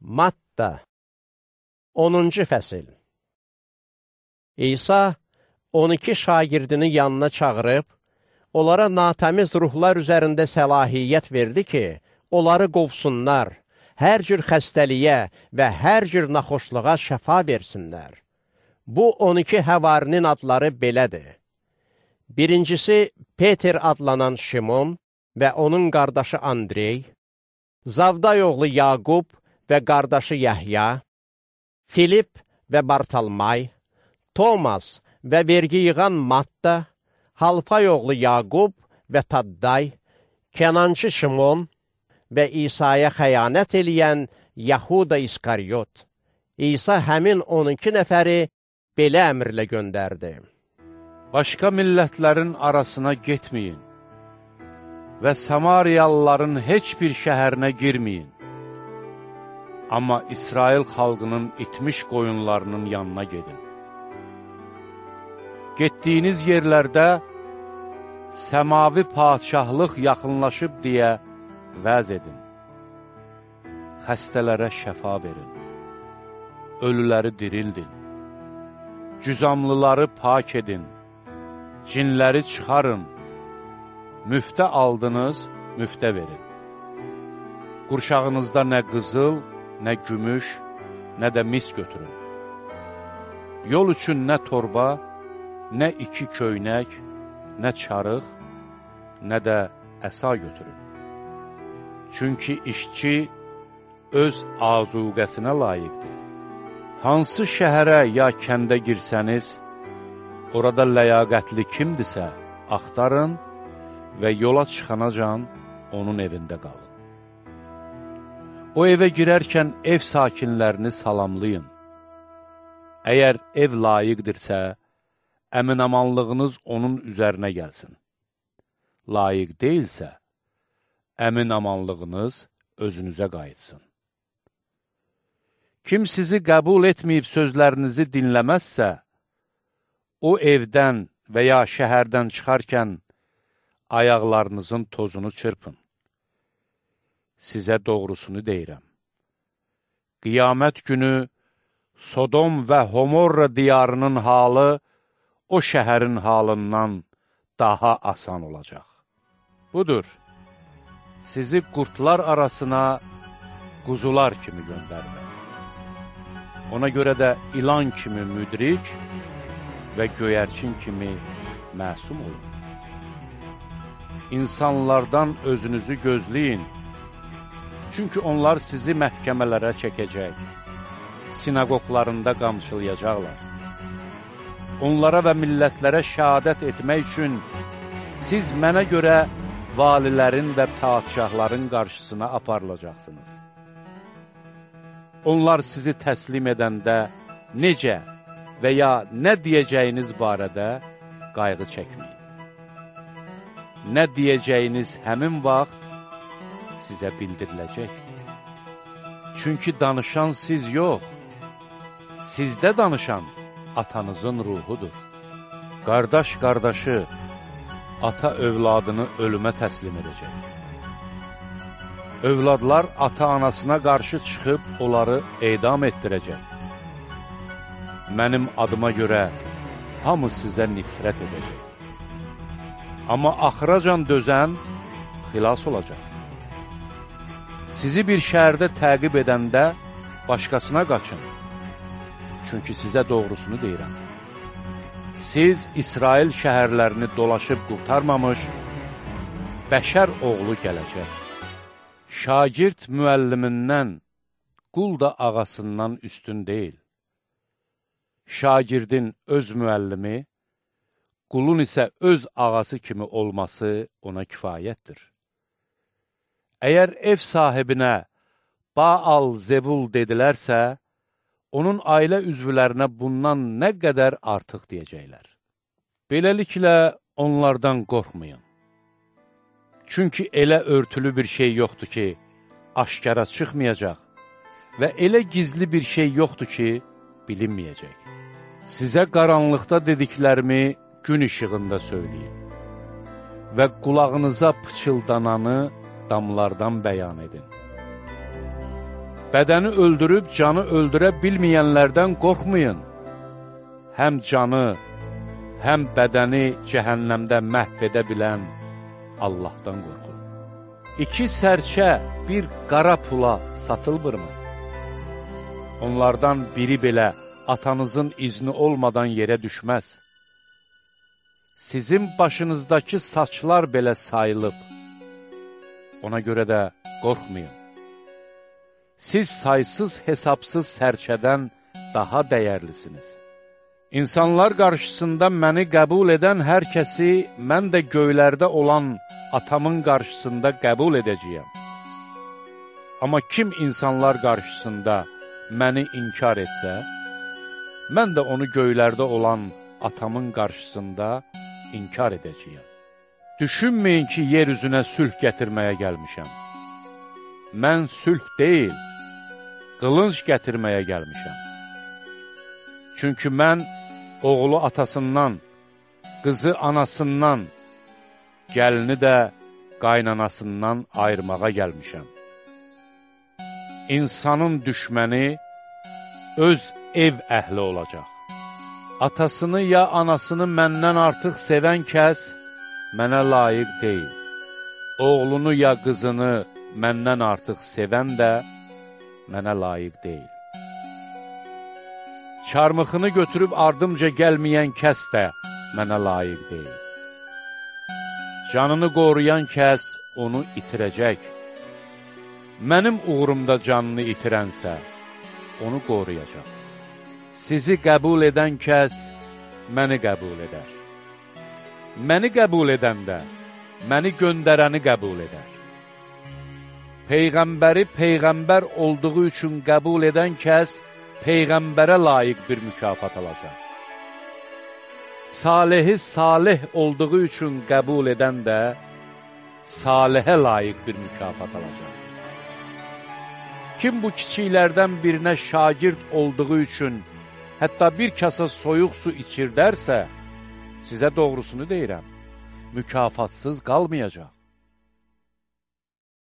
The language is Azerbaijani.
Matta 10-cu fəsil İsa 12 şagirdini yanına çağırıb, onlara natəmiz ruhlar üzərində səlahiyyət verdi ki, onları qovsunlar, hər cür xəstəliyə və hər cür naxoşluğa şəfa versinlər. Bu 12 həvarinin adları belədir. Birincisi Peter adlanan Şimon və onun qardaşı Andrey, Zavday oğlu Yaqub və qardaşı Yəhya, Filip və Bartalmay, Tomas və vergi yığan Matta, Halfay oğlu Yaqub və Tadday, Kenancı Şimon və İsa'ya xəyanət eləyən Yahuda İskaryot. İsa həmin 12 nəfəri belə əmrlə göndərdi. Başqa millətlərin arasına getməyin və Samariyalıların heç bir şəhərinə girməyin. Amma İsrail xalqının itmiş qoyunlarının yanına gedin. Getdiyiniz yerlərdə səmavi padişahlıq yaxınlaşıb deyə vəz edin. Xəstələrə şəfa verin. Ölüləri dirildin. Cüzamlıları pak edin. Cinləri çıxarın. Müftə aldınız, müftə verin. Qurşağınızda nə qızıl, nə gümüş, nə də mis götürün. Yol üçün nə torba, nə iki köynək, nə çarıq, nə də əsa götürün. Çünki işçi öz azuqəsinə layiqdir. Hansı şəhərə ya kəndə girsəniz, orada ləyaqətli kimdirsə, axtarın və yola çıxanacan onun evində qalın. O evə girərkən ev sakinlərini salamlayın. Əgər ev layiqdirsə, əminamanlığınız onun üzərinə gəlsin. Layiq deyilsə, əminamanlığınız özünüzə qayıtsın. Kim sizi qəbul etməyib sözlərinizi dinləməzsə, o evdən və ya şəhərdən çıxarkən ayaqlarınızın tozunu çırpın. Sizə doğrusunu deyirəm. Qiyamət günü Sodom və Homorra diyarının halı o şəhərin halından daha asan olacaq. Budur, sizi qurtlar arasına quzular kimi göndərmək. Ona görə də ilan kimi müdrik və göyərçin kimi məsum olun. İnsanlardan özünüzü gözləyin, çünki onlar sizi məhkəmələrə çəkəcək, sinagoglarında qamçılayacaqlar. Onlara və millətlərə şəhadət etmək üçün siz mənə görə valilərin və padişahların qarşısına aparılacaqsınız. Onlar sizi təslim edəndə necə və ya nə deyəcəyiniz barədə qayğı çəkməyin. Nə deyəcəyiniz həmin vaxt sizə bildiriləcəkdir. Çünki danışan siz yox, sizdə danışan atanızın ruhudur. Qardaş qardaşı, ata övladını ölümə təslim edəcək. Övladlar ata-anasına qarşı çıxıb onları edam etdirəcək. Mənim adıma görə hamı sizə nifrət edəcək. Amma axıracan dözən xilas olacaq. Sizi bir şəhərdə təqib edəndə başqasına qaçın. Çünki sizə doğrusunu deyirəm. Siz İsrail şəhərlərini dolaşıb qurtarmamış, bəşər oğlu gələcək. Şagird müəllimindən, qul da ağasından üstün deyil. Şagirdin öz müəllimi, qulun isə öz ağası kimi olması ona kifayətdir. Əgər ev sahibinə Baal Zevul dedilərsə, onun ailə üzvlərinə bundan nə qədər artıq deyəcəklər. Beləliklə, onlardan qorxmayın. Çünki elə örtülü bir şey yoxdur ki, aşkara çıxmayacaq və elə gizli bir şey yoxdur ki, bilinməyəcək. Sizə qaranlıqda dediklərimi gün işığında söyləyin və qulağınıza pıçıldananı damlardan bəyan edin. Bədəni öldürüb canı öldürə bilməyənlərdən qorxmayın. Həm canı, həm bədəni cəhənnəmdə məhv edə bilən Allahdan qorxun. İki sərçə bir qara pula satılmırmı? Onlardan biri belə atanızın izni olmadan yerə düşməz. Sizin başınızdakı saçlar belə sayılıb. Ona görə də qorxmayın. Siz saysız hesabsız sərçədən daha dəyərlisiniz. İnsanlar qarşısında məni qəbul edən hər kəsi mən də göylərdə olan atamın qarşısında qəbul edəcəyəm. Amma kim insanlar qarşısında məni inkar etsə, mən də onu göylərdə olan atamın qarşısında inkar edəcəyəm. Düşünməyin ki, yer üzünə sülh gətirməyə gəlmişəm. Mən sülh deyil, qılınc gətirməyə gəlmişəm. Çünki mən oğlu atasından, qızı anasından, gəlini də qaynanasından ayırmağa gəlmişəm. İnsanın düşməni öz ev əhli olacaq. Atasını ya anasını məndən artıq sevən kəs mənə layiq deyil. Oğlunu ya qızını məndən artıq sevən də mənə layiq deyil. Çarmıxını götürüb ardımca gəlməyən kəs də mənə layiq deyil. Canını qoruyan kəs onu itirəcək. Mənim uğrumda canını itirənsə, onu qoruyacaq. Sizi qəbul edən kəs məni qəbul edər. Məni qəbul edəndə, məni göndərəni qəbul edər. Peyğəmbəri Peyğəmbər olduğu üçün qəbul edən kəs Peyğəmbərə layiq bir mükafat alacaq. Salihi salih olduğu üçün qəbul edən də salihə layiq bir mükafat alacaq. Kim bu kiçiklərdən birinə şagird olduğu üçün hətta bir kasa soyuq su içirdərsə, sizə doğrusunu deyirəm, mükafatsız qalmayacaq.